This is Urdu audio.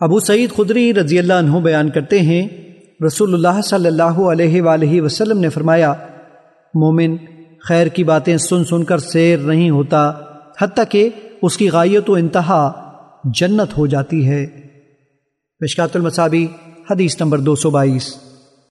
ابو سعید خدری رضی اللہ عنہ بیان کرتے ہیں، رسول اللہ صلی اللہ علیہ وآلہ وسلم نے فرمایا، مومن خیر کی باتیں سن سن کر سیر نہیں ہوتا، حتیٰ کہ اس کی غائیت و انتہا جنت ہو جاتی ہے۔ مشکات المصابی، حدیث نمبر دو سو بائیس۔